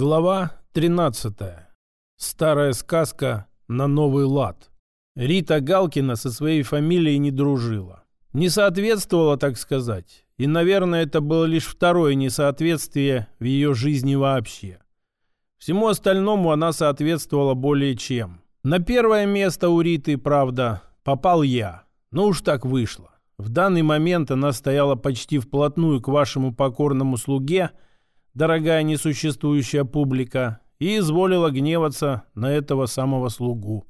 Глава 13. Старая сказка на новый лад. Рита Галкина со своей фамилией не дружила. Не соответствовала, так сказать. И, наверное, это было лишь второе несоответствие в ее жизни вообще. Всему остальному она соответствовала более чем. На первое место у Риты, правда, попал я. Но уж так вышло. В данный момент она стояла почти вплотную к вашему покорному слуге – дорогая несуществующая публика, и изволила гневаться на этого самого слугу.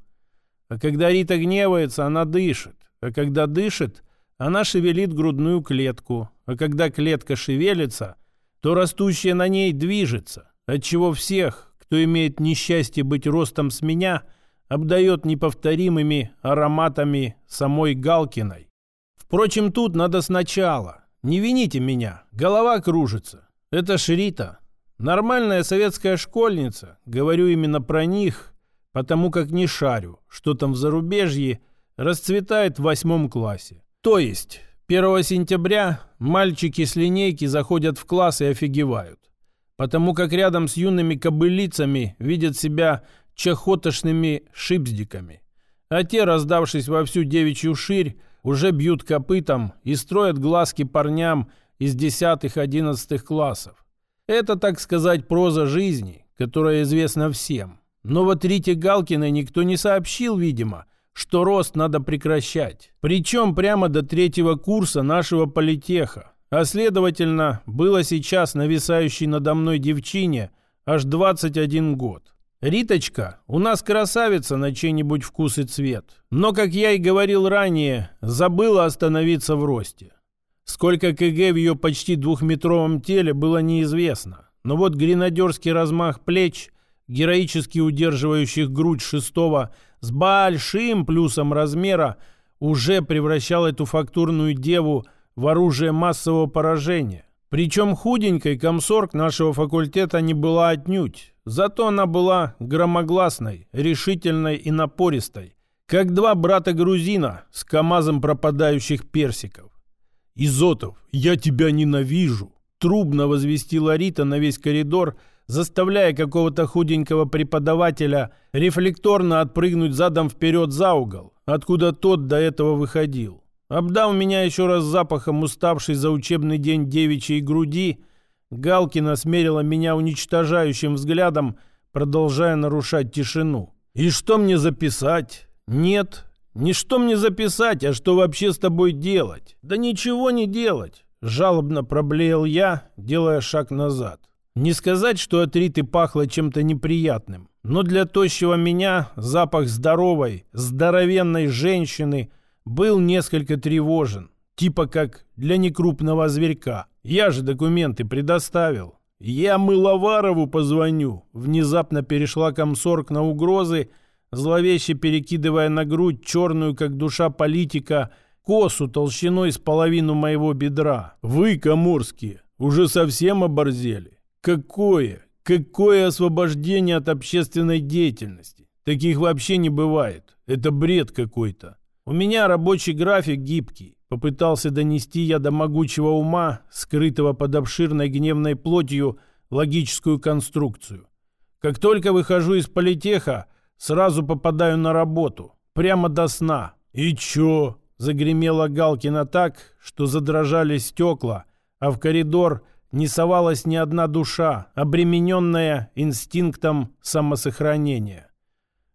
А когда Рита гневается, она дышит. А когда дышит, она шевелит грудную клетку. А когда клетка шевелится, то растущее на ней движется, отчего всех, кто имеет несчастье быть ростом с меня, обдает неповторимыми ароматами самой Галкиной. Впрочем, тут надо сначала. Не вините меня, голова кружится. Это Шрита. Нормальная советская школьница. Говорю именно про них, потому как не шарю, что там в зарубежье расцветает в восьмом классе. То есть 1 сентября мальчики с линейки заходят в класс и офигевают. Потому как рядом с юными кобылицами видят себя чахотошными шипздиками. А те, раздавшись во всю девичью ширь, уже бьют копытом и строят глазки парням из 10-11 классов. Это, так сказать, проза жизни, которая известна всем. Но вот Рите Галкиной никто не сообщил, видимо, что рост надо прекращать. Причем прямо до третьего курса нашего политеха. А следовательно, было сейчас нависающей надо мной девчине аж 21 год. Риточка у нас красавица на чей-нибудь вкус и цвет. Но, как я и говорил ранее, забыла остановиться в росте. Сколько КГ в ее почти двухметровом теле было неизвестно. Но вот гренадерский размах плеч, героически удерживающих грудь шестого с большим плюсом размера, уже превращал эту фактурную деву в оружие массового поражения. Причем худенькой комсорг нашего факультета не была отнюдь. Зато она была громогласной, решительной и напористой, как два брата-грузина с камазом пропадающих персиков. «Изотов, я тебя ненавижу!» Трубно возвестила Рита на весь коридор, заставляя какого-то худенького преподавателя рефлекторно отпрыгнуть задом вперед за угол, откуда тот до этого выходил. Обдав меня еще раз запахом уставшей за учебный день девичьей груди, Галкина смерила меня уничтожающим взглядом, продолжая нарушать тишину. «И что мне записать?» «Нет, не что мне записать, а что вообще с тобой делать? Да ничего не делать. Жалобно проблеял я, делая шаг назад. Не сказать, что от Риты пахло чем-то неприятным, но для тощего меня запах здоровой, здоровенной женщины был несколько тревожен, типа как для некрупного зверька. Я же документы предоставил. Я Мыловарову позвоню. Внезапно перешла комсорг на угрозы, зловеще перекидывая на грудь черную, как душа политика, косу толщиной с половину моего бедра. Вы, коморские, уже совсем оборзели. Какое, какое освобождение от общественной деятельности? Таких вообще не бывает. Это бред какой-то. У меня рабочий график гибкий. Попытался донести я до могучего ума, скрытого под обширной гневной плотью, логическую конструкцию. Как только выхожу из политеха, Сразу попадаю на работу. Прямо до сна. И чё? Загремела Галкина так, что задрожали стекла, а в коридор не совалась ни одна душа, обремененная инстинктом самосохранения.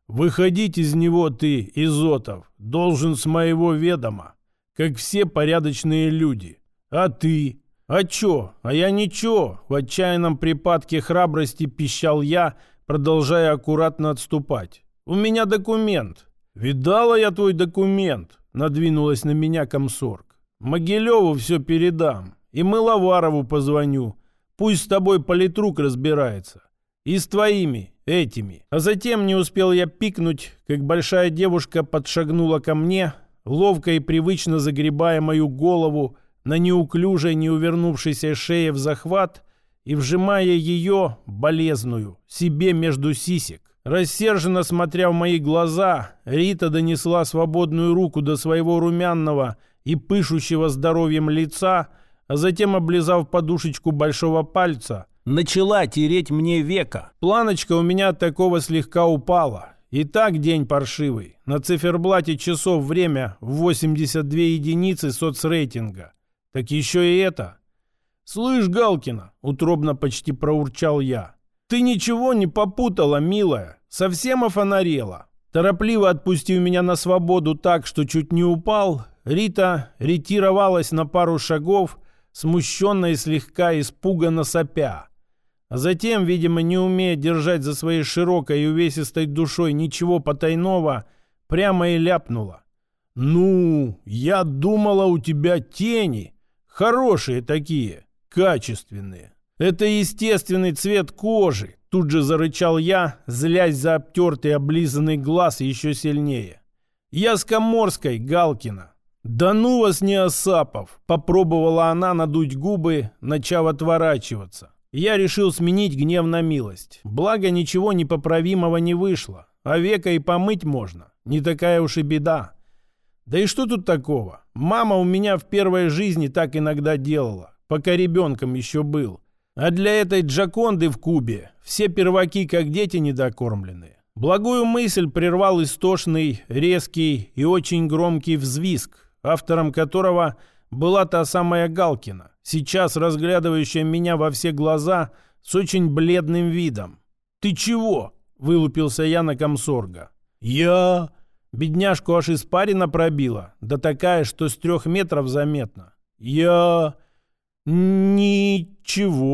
«Выходить из него ты, Изотов, должен с моего ведома, как все порядочные люди. А ты? А чё? А я ничего!» В отчаянном припадке храбрости пищал я – продолжая аккуратно отступать. «У меня документ». «Видала я твой документ», — надвинулась на меня комсорг. «Могилеву все передам. И Мыловарову позвоню. Пусть с тобой политрук разбирается. И с твоими, этими». А затем не успел я пикнуть, как большая девушка подшагнула ко мне, ловко и привычно загребая мою голову на неуклюжей, неувернувшейся шее в захват — и вжимая ее, болезную, себе между сисек. Рассерженно смотря в мои глаза, Рита донесла свободную руку до своего румяного и пышущего здоровьем лица, а затем, облизав подушечку большого пальца, начала тереть мне века. Планочка у меня от такого слегка упала. И так день паршивый. На циферблате часов время в 82 единицы соцрейтинга. Так еще и это. «Слышь, Галкина!» — утробно почти проурчал я. «Ты ничего не попутала, милая. Совсем офонарела». Торопливо отпустив меня на свободу так, что чуть не упал, Рита ретировалась на пару шагов, смущенно и слегка испуганно сопя. А затем, видимо, не умея держать за своей широкой и увесистой душой ничего потайного, прямо и ляпнула. «Ну, я думала, у тебя тени. Хорошие такие, качественные. Это естественный цвет кожи», тут же зарычал я, злясь за обтертый облизанный глаз еще сильнее. «Я с Коморской, Галкина. «Да ну вас не Осапов!» — попробовала она надуть губы, начав отворачиваться. Я решил сменить гнев на милость. Благо, ничего непоправимого не вышло. А века и помыть можно. Не такая уж и беда. Да и что тут такого? Мама у меня в первой жизни так иногда делала, пока ребенком еще был. А для этой Джаконды в Кубе все перваки как дети недокормленные. Благую мысль прервал истошный, резкий и очень громкий взвизг, автором которого была та самая Галкина, сейчас разглядывающая меня во все глаза с очень бледным видом. «Ты чего?» — вылупился я на комсорга. «Я...» Бедняжку аж испарина пробила, да такая, что с трех метров заметно. «Я...» «Ничего.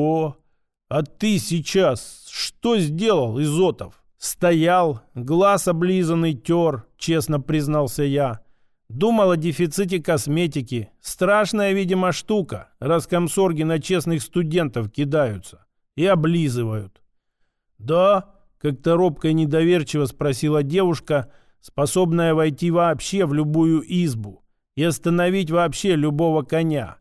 А ты сейчас что сделал, Изотов?» «Стоял, глаз облизанный тер», — честно признался я. Думал о дефиците косметики. Страшная, видимо, штука, раз комсорги на честных студентов кидаются и облизывают. «Да?» — как-то робко и недоверчиво спросила девушка, способная войти вообще в любую избу и остановить вообще любого коня,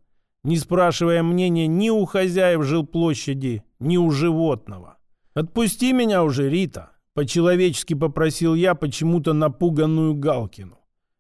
не спрашивая мнения ни у хозяев жилплощади, ни у животного. «Отпусти меня уже, Рита!» — по-человечески попросил я почему-то напуганную Галкину.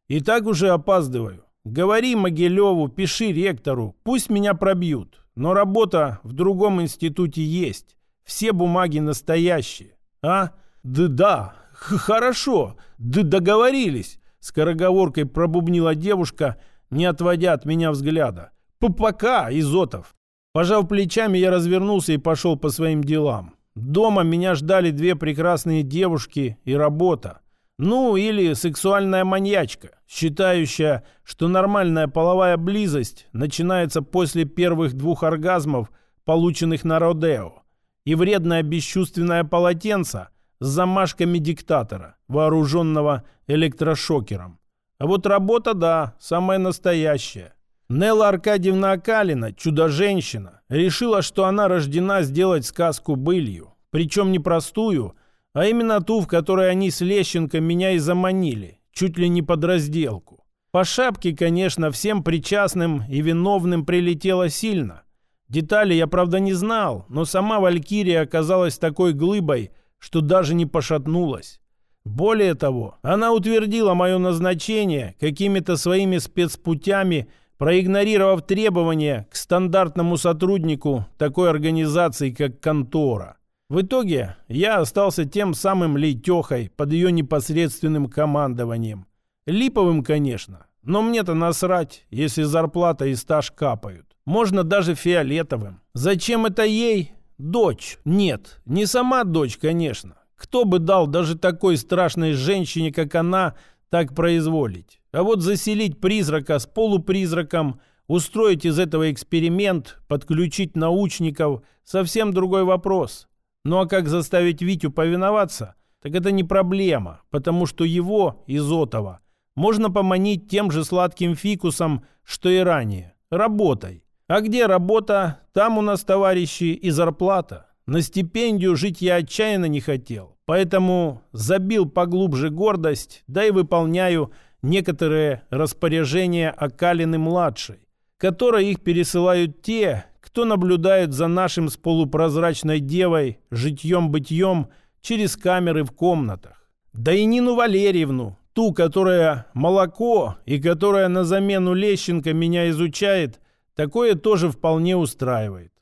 И так уже опаздываю. Говори Могилеву, пиши ректору, пусть меня пробьют. Но работа в другом институте есть. Все бумаги настоящие. А? Да-да, хорошо, да договорились. Скороговоркой пробубнила девушка, не отводя от меня взгляда. Пока, Изотов. Пожав плечами, я развернулся и пошел по своим делам. Дома меня ждали две прекрасные девушки и работа. Ну, или сексуальная маньячка, считающая, что нормальная половая близость начинается после первых двух оргазмов, полученных на Родео, и вредное бесчувственное полотенце с замашками диктатора, вооруженного электрошокером. А вот работа, да, самая настоящая. Нелла Аркадьевна Акалина, чудо-женщина, решила, что она рождена сделать сказку былью. Причем не простую – а именно ту, в которой они с Лещенко меня и заманили, чуть ли не под разделку. По шапке, конечно, всем причастным и виновным прилетело сильно. Детали я, правда, не знал, но сама Валькирия оказалась такой глыбой, что даже не пошатнулась. Более того, она утвердила мое назначение какими-то своими спецпутями, проигнорировав требования к стандартному сотруднику такой организации, как контора. В итоге я остался тем самым Лейтехой под ее непосредственным командованием. Липовым, конечно, но мне-то насрать, если зарплата и стаж капают. Можно даже фиолетовым. Зачем это ей? Дочь. Нет, не сама дочь, конечно. Кто бы дал даже такой страшной женщине, как она, так произволить? А вот заселить призрака с полупризраком, устроить из этого эксперимент, подключить научников – совсем другой вопрос. Ну а как заставить Витю повиноваться? Так это не проблема, потому что его, Изотова, можно поманить тем же сладким фикусом, что и ранее. Работай. А где работа, там у нас, товарищи, и зарплата. На стипендию жить я отчаянно не хотел, поэтому забил поглубже гордость, да и выполняю некоторые распоряжения Акалины-младшей, которые их пересылают те, кто наблюдает за нашим с полупрозрачной девой житьем-бытьем через камеры в комнатах. Да и Нину Валерьевну, ту, которая молоко и которая на замену Лещенко меня изучает, такое тоже вполне устраивает.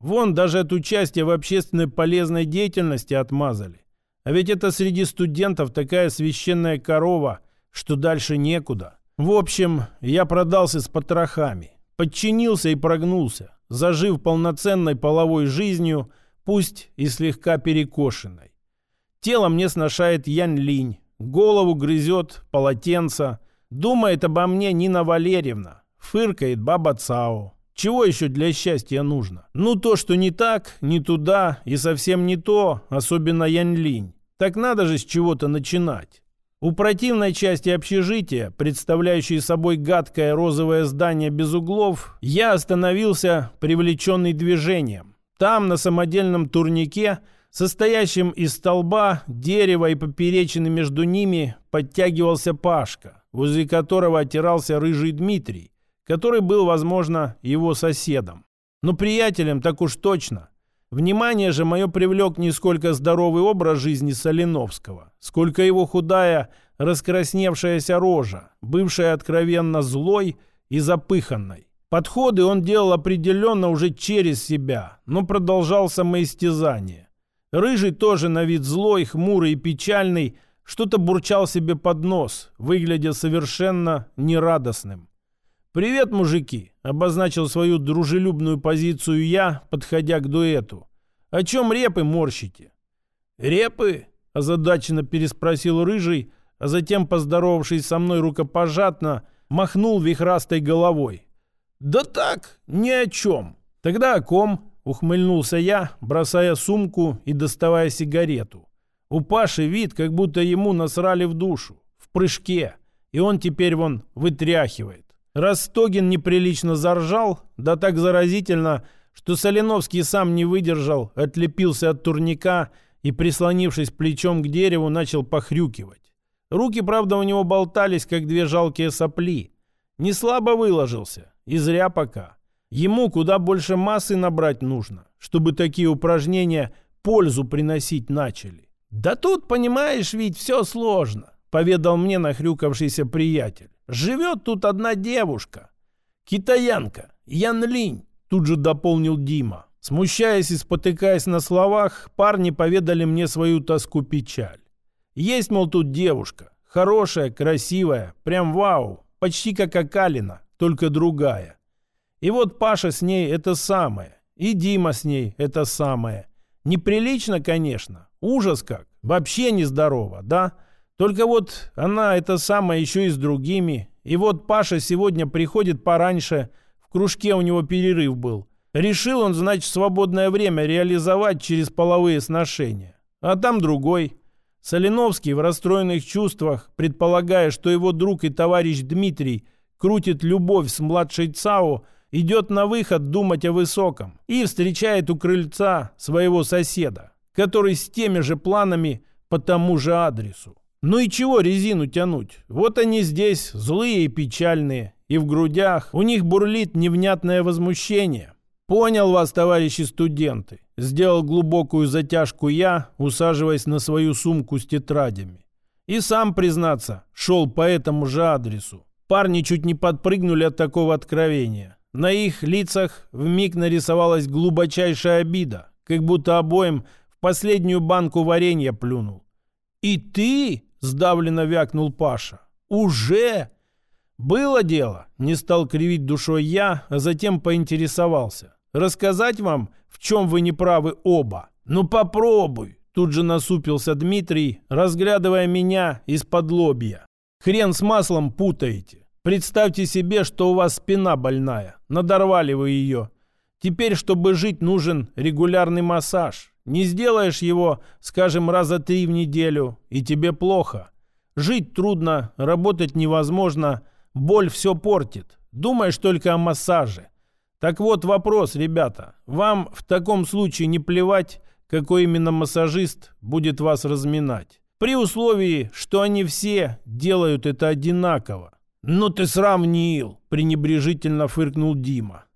Вон даже от участия в общественной полезной деятельности отмазали. А ведь это среди студентов такая священная корова, что дальше некуда. В общем, я продался с потрохами, подчинился и прогнулся, зажив полноценной половой жизнью, пусть и слегка перекошенной. Тело мне сношает Янь-Линь, голову грызет полотенце, думает обо мне Нина Валерьевна, фыркает баба Цао. Чего еще для счастья нужно? Ну, то, что не так, не туда и совсем не то, особенно Янь-Линь. Так надо же с чего-то начинать. У противной части общежития, представляющей собой гадкое розовое здание без углов, я остановился, привлеченный движением. Там, на самодельном турнике, состоящем из столба, дерева и поперечины между ними, подтягивался Пашка, возле которого отирался рыжий Дмитрий, который был, возможно, его соседом. Но приятелем так уж точно. Внимание же мое привлек не сколько здоровый образ жизни Соленовского, сколько его худая, раскрасневшаяся рожа, бывшая откровенно злой и запыханной. Подходы он делал определенно уже через себя, но продолжал самоистязание. Рыжий тоже на вид злой, хмурый и печальный, что-то бурчал себе под нос, выглядя совершенно нерадостным. «Привет, мужики!» — обозначил свою дружелюбную позицию я, подходя к дуэту. «О чем репы морщите?» «Репы?» — озадаченно переспросил Рыжий, а затем, поздоровавшись со мной рукопожатно, махнул вихрастой головой. «Да так, ни о чем!» «Тогда о ком?» — ухмыльнулся я, бросая сумку и доставая сигарету. У Паши вид, как будто ему насрали в душу, в прыжке, и он теперь вон вытряхивает. Ростогин неприлично заржал, да так заразительно, что Соленовский сам не выдержал, отлепился от турника и, прислонившись плечом к дереву, начал похрюкивать. Руки, правда, у него болтались, как две жалкие сопли. Не слабо выложился, и зря пока. Ему куда больше массы набрать нужно, чтобы такие упражнения пользу приносить начали. «Да тут, понимаешь, ведь все сложно», — поведал мне нахрюкавшийся приятель. Живет тут одна девушка. Китаянка, Ян Линь, тут же дополнил Дима. Смущаясь и спотыкаясь на словах, парни поведали мне свою тоску-печаль. Есть, мол, тут девушка. Хорошая, красивая, прям вау. Почти как Акалина, только другая. И вот Паша с ней это самое. И Дима с ней это самое. Неприлично, конечно. Ужас как. Вообще нездорово, да? Только вот она это самое еще и с другими. И вот Паша сегодня приходит пораньше, в кружке у него перерыв был. Решил он, значит, свободное время реализовать через половые сношения. А там другой. Соленовский в расстроенных чувствах, предполагая, что его друг и товарищ Дмитрий крутит любовь с младшей ЦАО, идет на выход думать о высоком и встречает у крыльца своего соседа, который с теми же планами по тому же адресу. Ну и чего резину тянуть? Вот они здесь, злые и печальные, и в грудях у них бурлит невнятное возмущение. Понял вас, товарищи студенты. Сделал глубокую затяжку я, усаживаясь на свою сумку с тетрадями. И сам, признаться, шел по этому же адресу. Парни чуть не подпрыгнули от такого откровения. На их лицах вмиг нарисовалась глубочайшая обида, как будто обоим в последнюю банку варенья плюнул. «И ты?» Сдавленно вякнул Паша. «Уже?» «Было дело», — не стал кривить душой я, а затем поинтересовался. «Рассказать вам, в чем вы неправы оба?» «Ну попробуй», — тут же насупился Дмитрий, разглядывая меня из-под лобья. «Хрен с маслом путаете. Представьте себе, что у вас спина больная. Надорвали вы ее. Теперь, чтобы жить, нужен регулярный массаж. Не сделаешь его, скажем, раза три в неделю, и тебе плохо. Жить трудно, работать невозможно, боль все портит. Думаешь только о массаже. Так вот вопрос, ребята. Вам в таком случае не плевать, какой именно массажист будет вас разминать. При условии, что они все делают это одинаково. «Ну ты сравнил!» – пренебрежительно фыркнул Дима.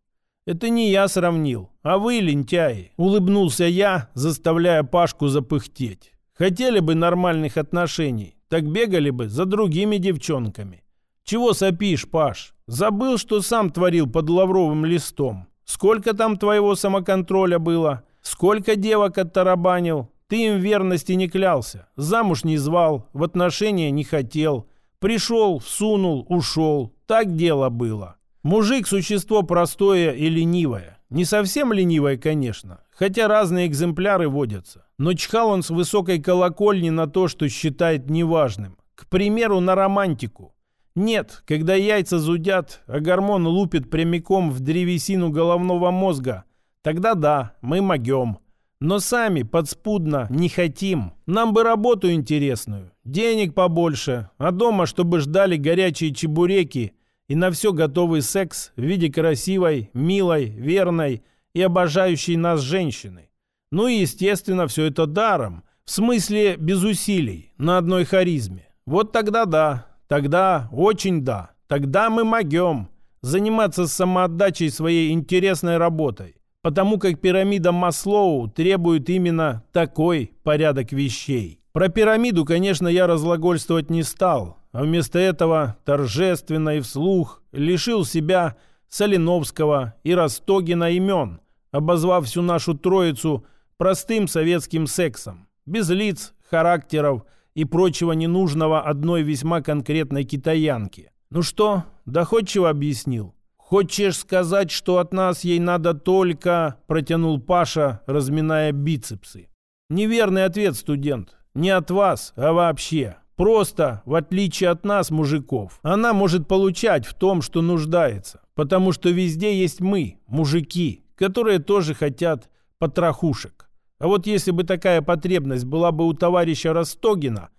«Это не я сравнил, а вы, лентяи!» Улыбнулся я, заставляя Пашку запыхтеть. «Хотели бы нормальных отношений, так бегали бы за другими девчонками. Чего сопишь, Паш? Забыл, что сам творил под лавровым листом. Сколько там твоего самоконтроля было? Сколько девок оттарабанил? Ты им верности не клялся, замуж не звал, в отношения не хотел. Пришел, всунул, ушел. Так дело было. Мужик – существо простое и ленивое. Не совсем ленивое, конечно, хотя разные экземпляры водятся. Но чхал он с высокой колокольни на то, что считает неважным. К примеру, на романтику. Нет, когда яйца зудят, а гормон лупит прямиком в древесину головного мозга, тогда да, мы могем. Но сами подспудно не хотим. Нам бы работу интересную, денег побольше, а дома, чтобы ждали горячие чебуреки и на все готовый секс в виде красивой, милой, верной и обожающей нас женщины. Ну и, естественно, все это даром, в смысле без усилий, на одной харизме. Вот тогда да, тогда очень да, тогда мы могем заниматься самоотдачей своей интересной работой, потому как пирамида Маслоу требует именно такой порядок вещей. Про пирамиду, конечно, я разлагольствовать не стал, а вместо этого торжественно и вслух лишил себя Соленовского и Ростогина имен, обозвав всю нашу троицу простым советским сексом, без лиц, характеров и прочего ненужного одной весьма конкретной китаянки. Ну что, доходчиво объяснил? «Хочешь сказать, что от нас ей надо только...» – протянул Паша, разминая бицепсы. «Неверный ответ, студент. Не от вас, а вообще. Просто, в отличие от нас, мужиков, она может получать в том, что нуждается. Потому что везде есть мы, мужики, которые тоже хотят потрохушек. А вот если бы такая потребность была бы у товарища Ростогина,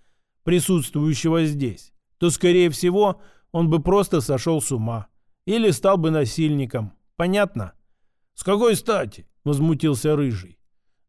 присутствующего здесь, то, скорее всего, он бы просто сошел с ума. Или стал бы насильником. Понятно? «С какой стати?» – возмутился Рыжий.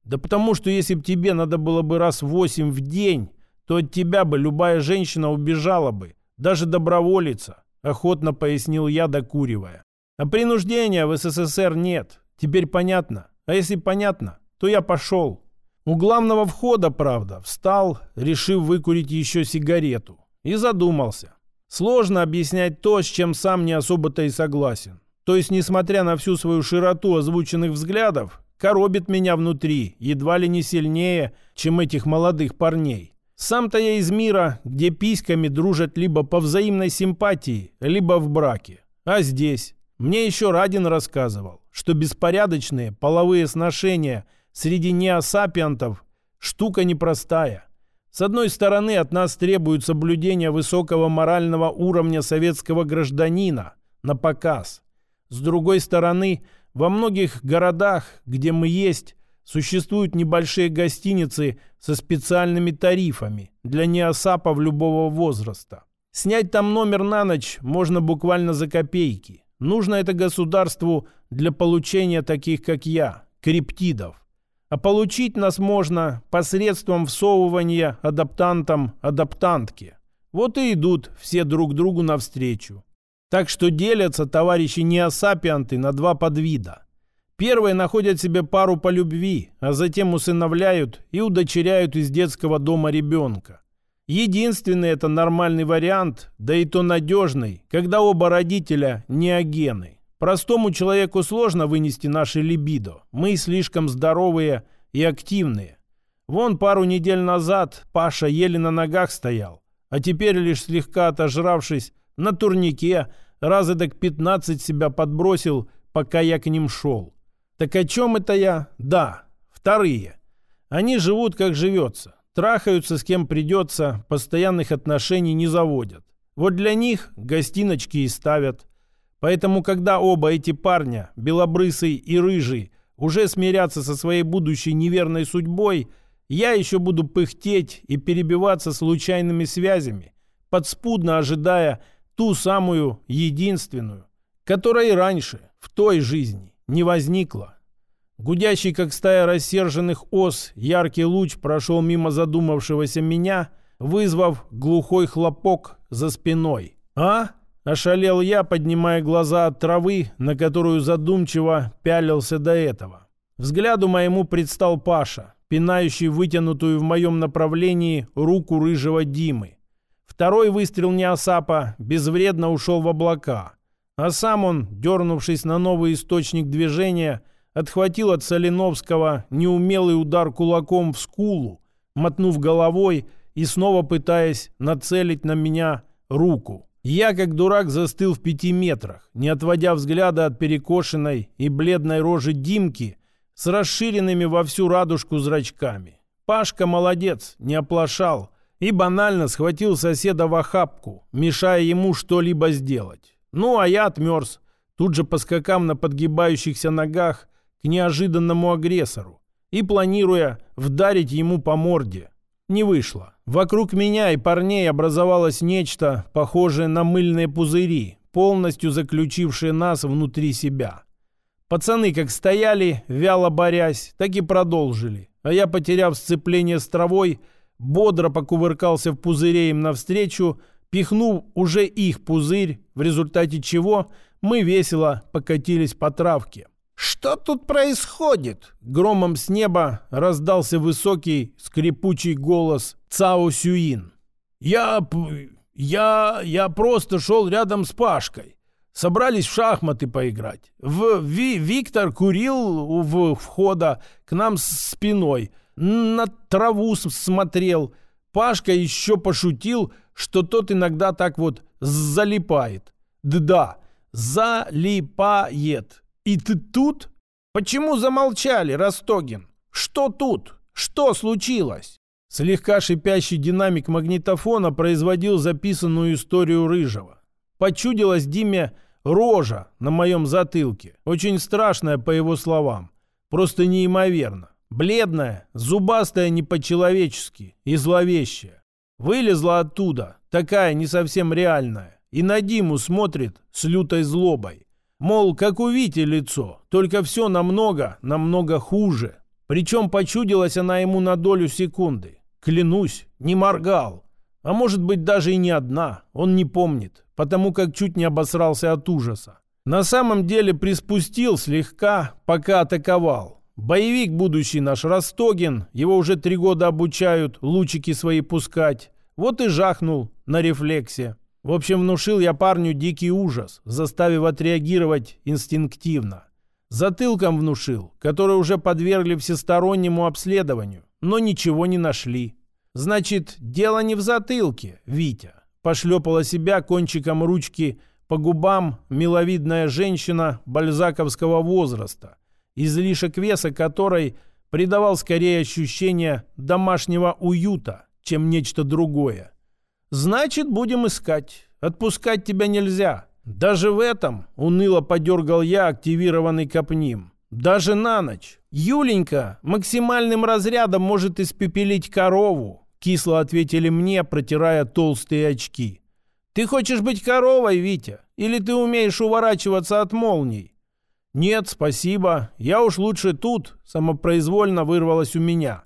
«Да потому что если бы тебе надо было бы раз восемь в день то от тебя бы любая женщина убежала бы, даже доброволица, охотно пояснил я, докуривая. А принуждения в СССР нет. Теперь понятно. А если понятно, то я пошел. У главного входа, правда, встал, решив выкурить еще сигарету. И задумался. Сложно объяснять то, с чем сам не особо-то и согласен. То есть, несмотря на всю свою широту озвученных взглядов, коробит меня внутри, едва ли не сильнее, чем этих молодых парней. Сам-то я из мира, где письками дружат либо по взаимной симпатии, либо в браке. А здесь? Мне еще Радин рассказывал, что беспорядочные половые сношения среди неосапиантов – штука непростая. С одной стороны, от нас требуют соблюдения высокого морального уровня советского гражданина на показ. С другой стороны, во многих городах, где мы есть, Существуют небольшие гостиницы со специальными тарифами для неосапов любого возраста. Снять там номер на ночь можно буквально за копейки. Нужно это государству для получения таких, как я, криптидов. А получить нас можно посредством всовывания адаптантам адаптантки. Вот и идут все друг другу навстречу. Так что делятся товарищи неосапианты на два подвида. Первые находят себе пару по любви, а затем усыновляют и удочеряют из детского дома ребенка. Единственный это нормальный вариант, да и то надежный, когда оба родителя не агены. Простому человеку сложно вынести наше либидо. Мы слишком здоровые и активные. Вон пару недель назад Паша еле на ногах стоял, а теперь лишь слегка отожравшись на турнике, раза так 15 себя подбросил, пока я к ним шел. Так о чем это я? Да, вторые. Они живут, как живется. Трахаются с кем придется, постоянных отношений не заводят. Вот для них гостиночки и ставят. Поэтому, когда оба эти парня, белобрысый и рыжий, уже смирятся со своей будущей неверной судьбой, я еще буду пыхтеть и перебиваться случайными связями, подспудно ожидая ту самую единственную, которая и раньше, в той жизни, не возникло. Гудящий, как стая рассерженных ос, яркий луч прошел мимо задумавшегося меня, вызвав глухой хлопок за спиной. «А?» – ошалел я, поднимая глаза от травы, на которую задумчиво пялился до этого. Взгляду моему предстал Паша, пинающий вытянутую в моем направлении руку рыжего Димы. Второй выстрел Неосапа безвредно ушел в облака, А сам он, дернувшись на новый источник движения, отхватил от Соленовского неумелый удар кулаком в скулу, мотнув головой и снова пытаясь нацелить на меня руку. Я, как дурак, застыл в пяти метрах, не отводя взгляда от перекошенной и бледной рожи Димки с расширенными во всю радужку зрачками. Пашка молодец, не оплошал и банально схватил соседа в охапку, мешая ему что-либо сделать. Ну, а я отмерз, тут же поскакав на подгибающихся ногах к неожиданному агрессору и планируя вдарить ему по морде. Не вышло. Вокруг меня и парней образовалось нечто, похожее на мыльные пузыри, полностью заключившие нас внутри себя. Пацаны как стояли, вяло борясь, так и продолжили. А я, потеряв сцепление с травой, бодро покувыркался в пузыре им навстречу, пихнув уже их пузырь, в результате чего мы весело покатились по травке. «Что тут происходит?» Громом с неба раздался высокий скрипучий голос Цао Сюин. «Я... я... я просто шел рядом с Пашкой. Собрались в шахматы поиграть. В, Ви, Виктор курил у входа к нам спиной. На траву смотрел. Пашка еще пошутил, что тот иногда так вот залипает. Да, залипает. И ты тут? Почему замолчали, Ростогин? Что тут? Что случилось? Слегка шипящий динамик магнитофона производил записанную историю Рыжего. Почудилась Диме рожа на моем затылке. Очень страшная, по его словам. Просто неимоверно. Бледная, зубастая не по-человечески и зловещая. Вылезла оттуда, такая не совсем реальная, и на Диму смотрит с лютой злобой. Мол, как у лицо, только все намного, намного хуже. Причем почудилась она ему на долю секунды. Клянусь, не моргал. А может быть даже и не одна, он не помнит, потому как чуть не обосрался от ужаса. На самом деле приспустил слегка, пока атаковал. Боевик будущий наш Ростогин, его уже три года обучают лучики свои пускать. Вот и жахнул на рефлексе. В общем, внушил я парню дикий ужас, заставив отреагировать инстинктивно. Затылком внушил, который уже подвергли всестороннему обследованию, но ничего не нашли. Значит, дело не в затылке, Витя. Пошлепала себя кончиком ручки по губам миловидная женщина бальзаковского возраста, излишек веса которой придавал скорее ощущение домашнего уюта, чем нечто другое. Значит, будем искать. Отпускать тебя нельзя. Даже в этом уныло подергал я активированный копним. Даже на ночь. Юленька максимальным разрядом может испепелить корову, кисло ответили мне, протирая толстые очки. Ты хочешь быть коровой, Витя? Или ты умеешь уворачиваться от молний? Нет, спасибо. Я уж лучше тут, самопроизвольно вырвалось у меня.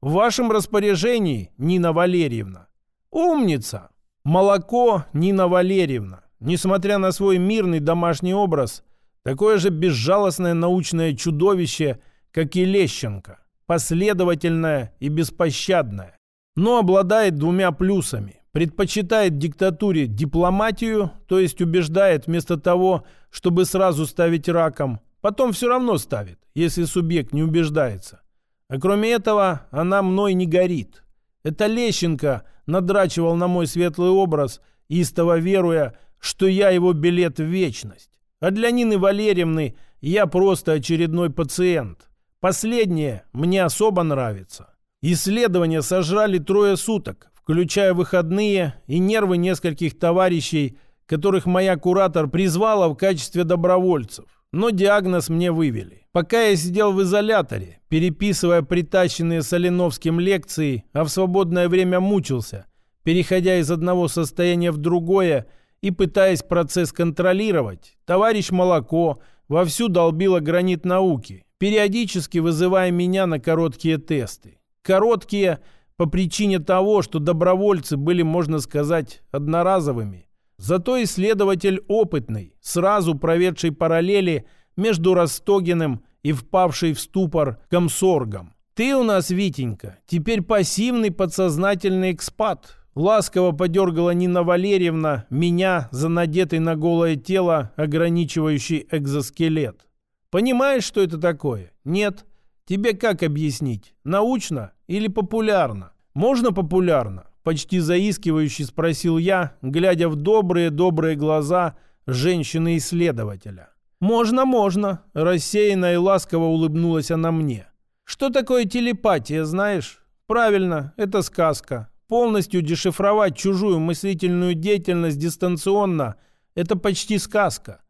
В вашем распоряжении, Нина Валерьевна. Умница. Молоко Нина Валерьевна несмотря на свой мирный домашний образ, такое же безжалостное научное чудовище, как и Лещенко, последовательное и беспощадное, но обладает двумя плюсами. Предпочитает диктатуре дипломатию, то есть убеждает вместо того, чтобы сразу ставить раком, потом все равно ставит, если субъект не убеждается. А кроме этого, она мной не горит. Это Лещенко надрачивал на мой светлый образ, истово веруя, что я его билет в вечность. А для Нины Валерьевны я просто очередной пациент. Последнее мне особо нравится. Исследования сожрали трое суток, включая выходные и нервы нескольких товарищей, которых моя куратор призвала в качестве добровольцев. Но диагноз мне вывели. Пока я сидел в изоляторе, переписывая притащенные Соленовским лекции, а в свободное время мучился, переходя из одного состояния в другое и, пытаясь процесс контролировать, товарищ Молоко вовсю долбила гранит науки, периодически вызывая меня на короткие тесты. Короткие по причине того, что добровольцы были, можно сказать, одноразовыми. Зато исследователь опытный, сразу проведший параллели между Ростогиным и впавший в ступор комсоргом. Ты у нас, Витенька, теперь пассивный подсознательный экспат, Ласково подергала Нина Валерьевна меня за надетый на голое тело ограничивающий экзоскелет. Понимаешь, что это такое? Нет? Тебе как объяснить? Научно или популярно? Можно популярно? Почти заискивающе спросил я, глядя в добрые-добрые глаза женщины-исследователя. «Можно, можно», – рассеянно и ласково улыбнулась она мне. «Что такое телепатия, знаешь? Правильно, это сказка. Полностью дешифровать чужую мыслительную деятельность дистанционно – это почти сказка.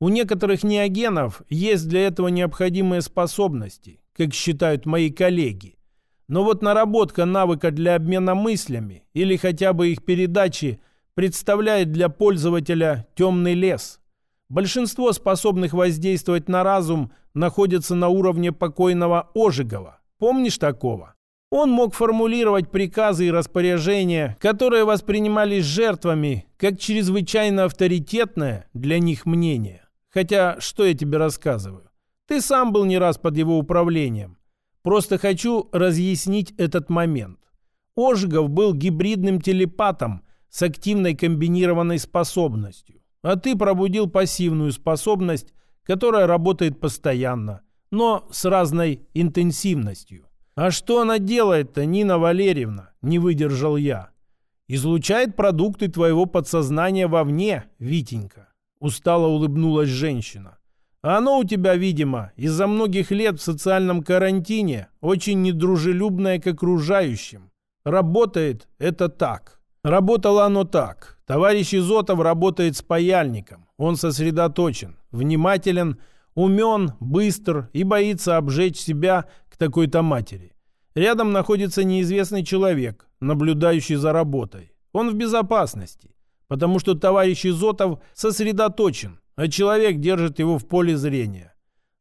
У некоторых неогенов есть для этого необходимые способности, как считают мои коллеги. Но вот наработка навыка для обмена мыслями или хотя бы их передачи представляет для пользователя темный лес. Большинство способных воздействовать на разум находятся на уровне покойного Ожегова. Помнишь такого? Он мог формулировать приказы и распоряжения, которые воспринимались жертвами как чрезвычайно авторитетное для них мнение. Хотя, что я тебе рассказываю? Ты сам был не раз под его управлением. Просто хочу разъяснить этот момент. Ожегов был гибридным телепатом с активной комбинированной способностью. А ты пробудил пассивную способность, которая работает постоянно, но с разной интенсивностью. «А что она делает-то, Нина Валерьевна?» – не выдержал я. «Излучает продукты твоего подсознания вовне, Витенька», – устало улыбнулась женщина. «А оно у тебя, видимо, из-за многих лет в социальном карантине очень недружелюбное к окружающим. Работает это так». Работало оно так. Товарищ Изотов работает с паяльником. Он сосредоточен, внимателен, умен, быстр и боится обжечь себя такой-то матери. Рядом находится неизвестный человек, наблюдающий за работой. Он в безопасности, потому что товарищ Изотов сосредоточен, а человек держит его в поле зрения.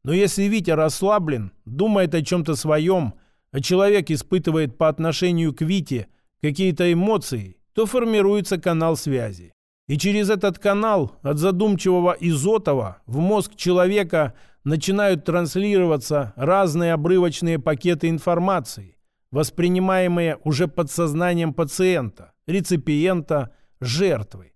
Но если Витя расслаблен, думает о чем-то своем, а человек испытывает по отношению к Вите какие-то эмоции, то формируется канал связи. И через этот канал от задумчивого Изотова в мозг человека начинают транслироваться разные обрывочные пакеты информации, воспринимаемые уже подсознанием пациента, реципиента, жертвы,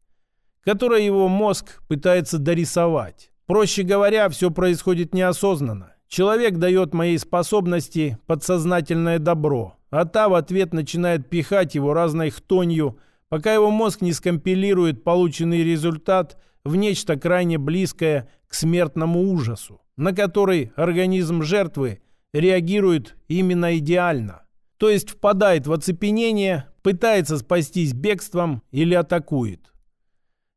которые его мозг пытается дорисовать. Проще говоря, все происходит неосознанно. Человек дает моей способности подсознательное добро, а та в ответ начинает пихать его разной хтонью, пока его мозг не скомпилирует полученный результат в нечто крайне близкое к смертному ужасу на который организм жертвы реагирует именно идеально. То есть впадает в оцепенение, пытается спастись бегством или атакует.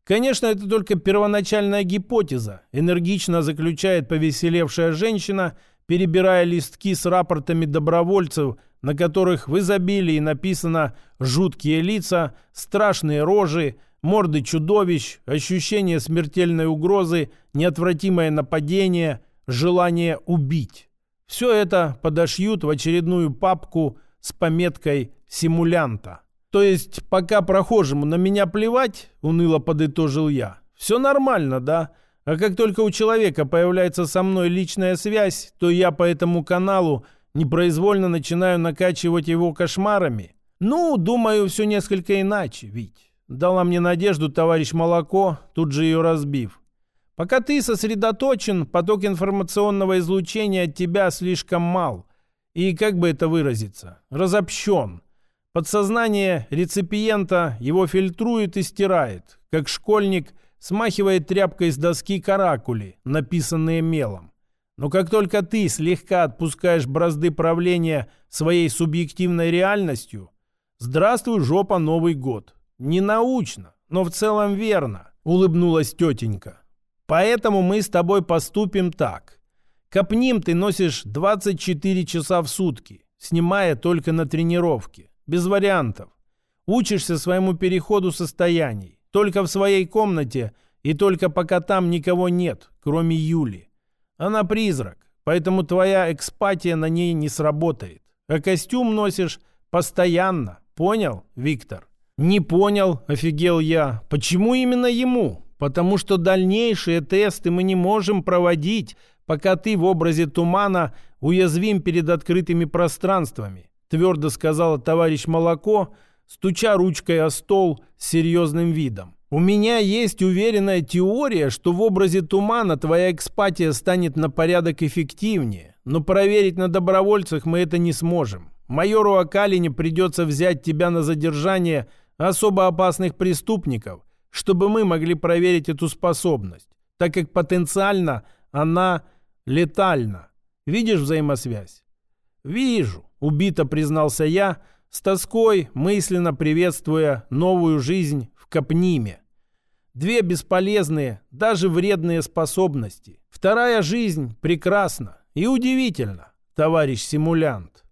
Конечно, это только первоначальная гипотеза, энергично заключает повеселевшая женщина, перебирая листки с рапортами добровольцев, на которых в изобилии написано «жуткие лица», «страшные рожи», «морды чудовищ», «ощущение смертельной угрозы», «неотвратимое нападение», желание убить. Все это подошьют в очередную папку с пометкой «симулянта». То есть, пока прохожему на меня плевать, уныло подытожил я, все нормально, да? А как только у человека появляется со мной личная связь, то я по этому каналу непроизвольно начинаю накачивать его кошмарами. Ну, думаю, все несколько иначе, ведь. Дала мне надежду товарищ Молоко, тут же ее разбив. Пока ты сосредоточен, поток информационного излучения от тебя слишком мал. И, как бы это выразиться, разобщен. Подсознание реципиента его фильтрует и стирает, как школьник смахивает тряпкой с доски каракули, написанные мелом. Но как только ты слегка отпускаешь бразды правления своей субъективной реальностью, здравствуй, жопа, Новый год. Не научно, но в целом верно, улыбнулась тетенька. Поэтому мы с тобой поступим так. Копним ты носишь 24 часа в сутки, снимая только на тренировке. Без вариантов. Учишься своему переходу состояний. Только в своей комнате и только пока там никого нет, кроме Юли. Она призрак, поэтому твоя экспатия на ней не сработает. А костюм носишь постоянно. Понял, Виктор? Не понял, офигел я. Почему именно ему? потому что дальнейшие тесты мы не можем проводить, пока ты в образе тумана уязвим перед открытыми пространствами», твердо сказала товарищ Молоко, стуча ручкой о стол с серьезным видом. «У меня есть уверенная теория, что в образе тумана твоя экспатия станет на порядок эффективнее, но проверить на добровольцах мы это не сможем. Майору Акалине придется взять тебя на задержание особо опасных преступников, чтобы мы могли проверить эту способность, так как потенциально она летальна. Видишь взаимосвязь? «Вижу», — убито признался я, с тоской мысленно приветствуя новую жизнь в Капниме. Две бесполезные, даже вредные способности. Вторая жизнь прекрасна и удивительна, товарищ симулянт.